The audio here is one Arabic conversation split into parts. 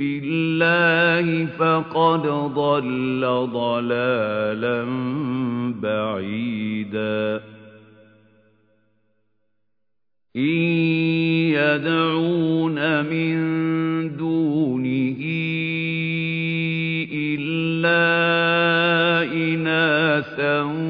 بِاللَّهِ فَقَدْ ضَلَّ ضَلَالًا بَعِيدًا. إِن يَدْعُونَ مِن دُونِهِ إِلَّا إِنَاثًا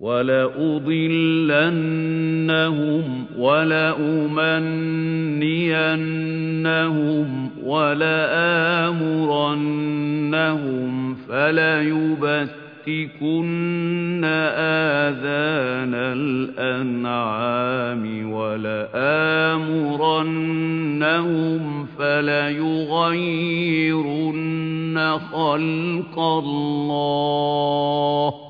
وَلَأُضِلَّنَّهُمْ وَلَأُمَنِّيَنَّهُمْ وَلَآمُرَنَّهُمْ فَلَيُبَتِّكُنَّ آذَانَ الْأَنْعَامِ وَلَآمُرَنَّهُمْ فَلَيُغَيِّرُنَّ خَلْقَ اللَّهِ ۚ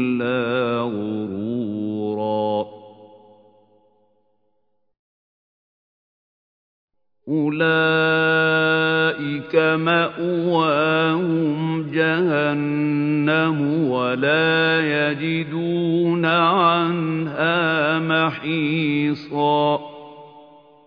غُرُورًا. أُولَٰئِكَ مَأْوَاهُمْ جَهَنَّمُ وَلَا يَجِدُونَ عَنْهَا مَحِيصًا.